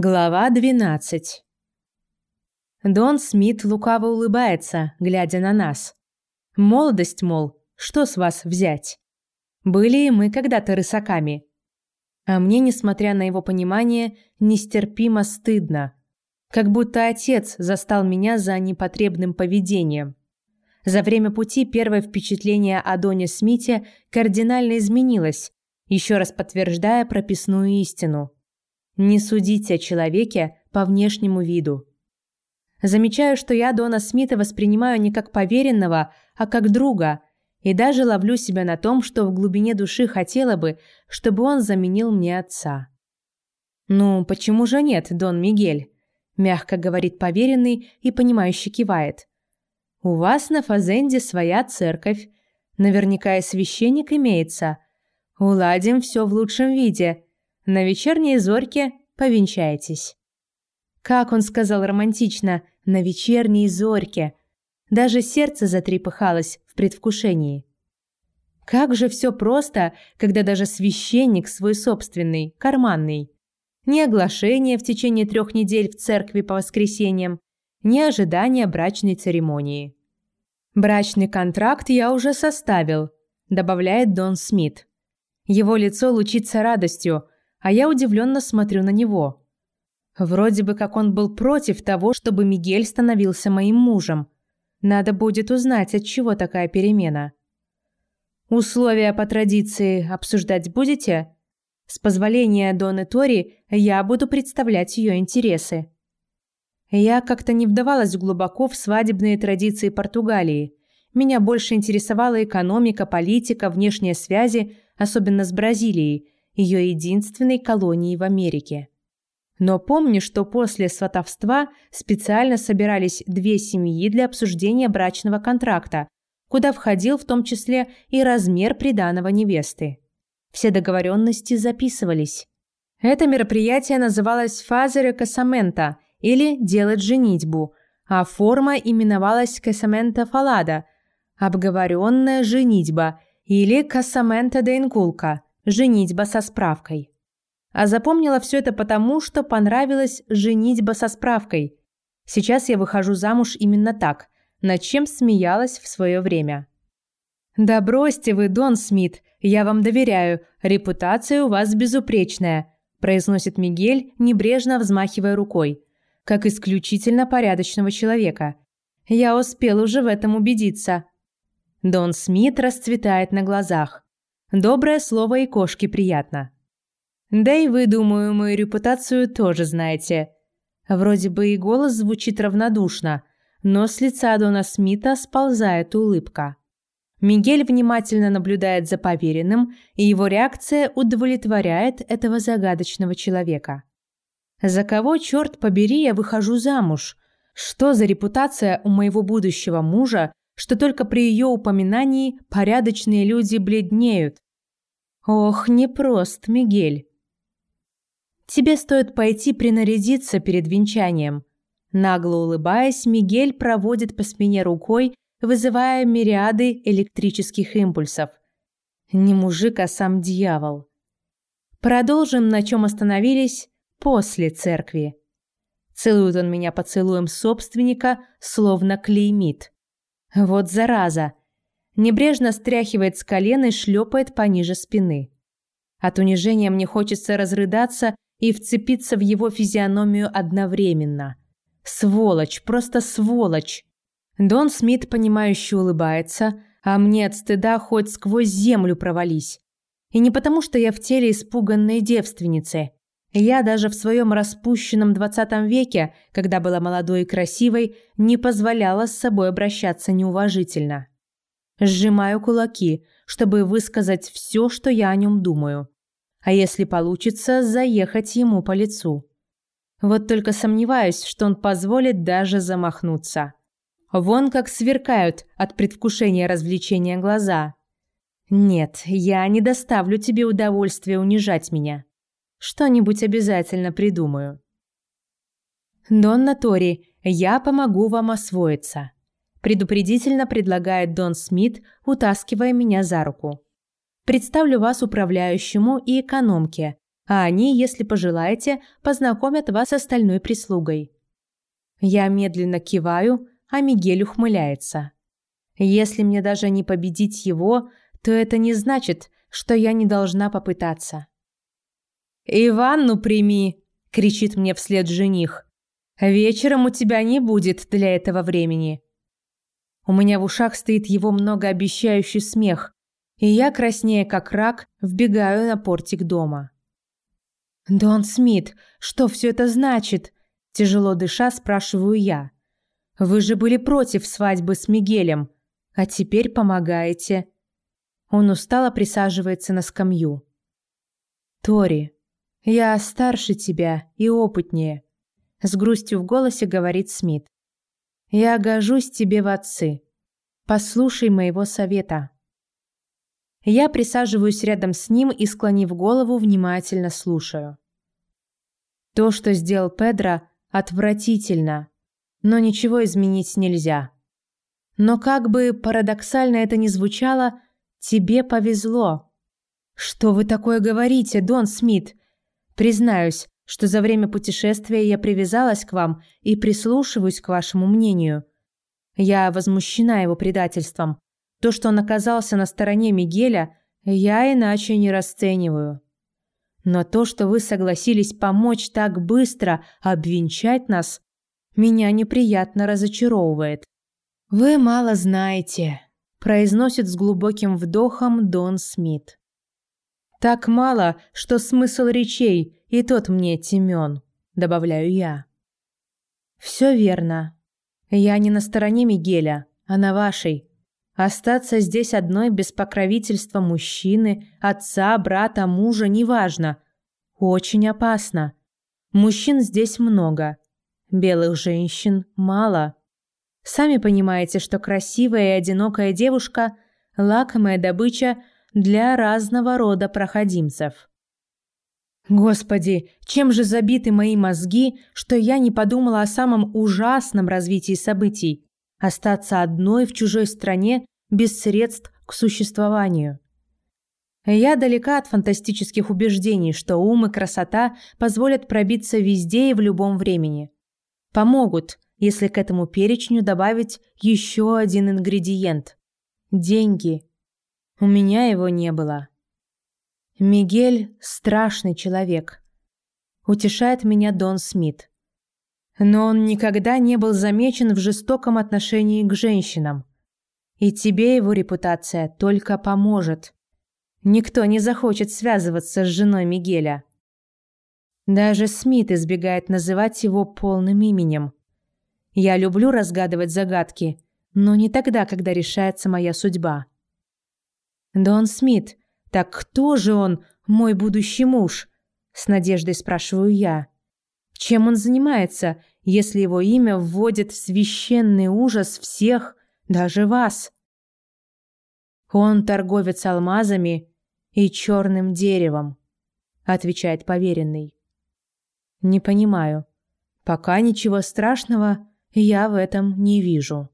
Глава 12 Дон Смит лукаво улыбается, глядя на нас. Молодость, мол, что с вас взять? Были и мы когда-то рысаками. А мне, несмотря на его понимание, нестерпимо стыдно. Как будто отец застал меня за непотребным поведением. За время пути первое впечатление о Доне Смите кардинально изменилось, еще раз подтверждая прописную истину – не судите о человеке по внешнему виду. Замечаю, что я Дона Смита воспринимаю не как поверенного, а как друга, и даже ловлю себя на том, что в глубине души хотела бы, чтобы он заменил мне отца. «Ну, почему же нет, Дон Мигель?» – мягко говорит поверенный и понимающе кивает. «У вас на Фазенде своя церковь. Наверняка и священник имеется. Уладим все в лучшем виде. На вечерней зорьке повенчаетесь. Как он сказал романтично, на вечерней зорьке. Даже сердце затрепыхалось в предвкушении. Как же все просто, когда даже священник свой собственный, карманный. Ни оглашение в течение трех недель в церкви по воскресеньям, ни ожидания брачной церемонии. «Брачный контракт я уже составил», – добавляет Дон Смит. Его лицо лучится радостью – а я удивленно смотрю на него. Вроде бы как он был против того, чтобы Мигель становился моим мужем. Надо будет узнать, от чего такая перемена. Условия по традиции обсуждать будете? С позволения Доны Тори я буду представлять ее интересы. Я как-то не вдавалась глубоко в свадебные традиции Португалии. Меня больше интересовала экономика, политика, внешние связи, особенно с Бразилией – ее единственной колонией в Америке. Но помню, что после сватовства специально собирались две семьи для обсуждения брачного контракта, куда входил в том числе и размер приданого невесты. Все договоренности записывались. Это мероприятие называлось «Фазере Касамента» или «Делать женитьбу», а форма именовалась «Касамента Фалада» – «Обговоренная женитьба» или «Касамента де Инкулка» женитьба со справкой. А запомнила все это потому, что понравилась женитьба со справкой. Сейчас я выхожу замуж именно так, над чем смеялась в свое время. «Да бросьте вы, Дон Смит, я вам доверяю, репутация у вас безупречная», произносит Мигель, небрежно взмахивая рукой, как исключительно порядочного человека. Я успел уже в этом убедиться. Дон Смит расцветает на глазах. Доброе слово и кошке приятно. Да и вы, думаю, мою репутацию тоже знаете. Вроде бы и голос звучит равнодушно, но с лица Дона Смита сползает улыбка. Мигель внимательно наблюдает за поверенным, и его реакция удовлетворяет этого загадочного человека. За кого, черт побери, я выхожу замуж? Что за репутация у моего будущего мужа, что только при ее упоминании порядочные люди бледнеют. Ох, непрост, Мигель. Тебе стоит пойти принарядиться перед венчанием. Нагло улыбаясь, Мигель проводит по спине рукой, вызывая мириады электрических импульсов. Не мужик, а сам дьявол. Продолжим, на чем остановились, после церкви. Целует он меня поцелуем собственника, словно клеймит. Вот зараза. Небрежно стряхивает с колена и шлепает пониже спины. От унижения мне хочется разрыдаться и вцепиться в его физиономию одновременно. Сволочь, просто сволочь. Дон Смит, понимающе улыбается, а мне от стыда хоть сквозь землю провались. И не потому, что я в теле испуганной девственницы – я даже в своем распущенном двадцатом веке, когда была молодой и красивой, не позволяла с собой обращаться неуважительно. Сжимаю кулаки, чтобы высказать все, что я о нем думаю. А если получится, заехать ему по лицу. Вот только сомневаюсь, что он позволит даже замахнуться. Вон как сверкают от предвкушения развлечения глаза. Нет, я не доставлю тебе удовольствия унижать меня. Что-нибудь обязательно придумаю. Донна Тори, я помогу вам освоиться. Предупредительно предлагает Дон Смит, утаскивая меня за руку. Представлю вас управляющему и экономке. а они, если пожелаете, познакомят вас с остальной прислугой. Я медленно киваю, а Мигель ухмыляется. Если мне даже не победить его, то это не значит, что я не должна попытаться. «И ванну прими!» – кричит мне вслед жених. «Вечером у тебя не будет для этого времени». У меня в ушах стоит его многообещающий смех, и я, краснея как рак, вбегаю на портик дома. «Дон Смит, что все это значит?» Тяжело дыша, спрашиваю я. «Вы же были против свадьбы с Мигелем, а теперь помогаете». Он устало присаживается на скамью. «Тори, я старше тебя и опытнее», — с грустью в голосе говорит Смит. «Я гожусь тебе в отцы. Послушай моего совета». Я присаживаюсь рядом с ним и, склонив голову, внимательно слушаю. То, что сделал Педро, отвратительно, но ничего изменить нельзя. Но как бы парадоксально это ни звучало, тебе повезло. Что вы такое говорите, Дон Смит? Признаюсь, что за время путешествия я привязалась к вам и прислушиваюсь к вашему мнению. Я возмущена его предательством. То, что он оказался на стороне Мигеля, я иначе не расцениваю. Но то, что вы согласились помочь так быстро обвенчать нас, меня неприятно разочаровывает. Вы мало знаете, произносит с глубоким вдохом Дон Смит. Так мало, что смысл речей и тот мне темен, добавляю я. Все верно. Я не на стороне Мигеля, а на вашей. Остаться здесь одной без покровительства мужчины, отца, брата, мужа, неважно. Очень опасно. Мужчин здесь много. Белых женщин мало. Сами понимаете, что красивая и одинокая девушка – лакомая добыча для разного рода проходимцев. Господи, чем же забиты мои мозги, что я не подумала о самом ужасном развитии событий – остаться одной в чужой стране без средств к существованию. Я далека от фантастических убеждений, что ум и красота позволят пробиться везде и в любом времени. Помогут, если к этому перечню добавить еще один ингредиент – деньги. У меня его не было. Мигель – страшный человек. Утешает меня Дон Смит. Но он никогда не был замечен в жестоком отношении к женщинам. И тебе его репутация только поможет. Никто не захочет связываться с женой Мигеля. Даже Смит избегает называть его полным именем. Я люблю разгадывать загадки, но не тогда, когда решается моя судьба. Дон Смит, так кто же он, мой будущий муж? С надеждой спрашиваю я. Чем он занимается, если его имя вводит в священный ужас всех, даже вас? Он торговец алмазами и черным деревом, отвечает поверенный. Не понимаю. Пока ничего страшного я в этом не вижу.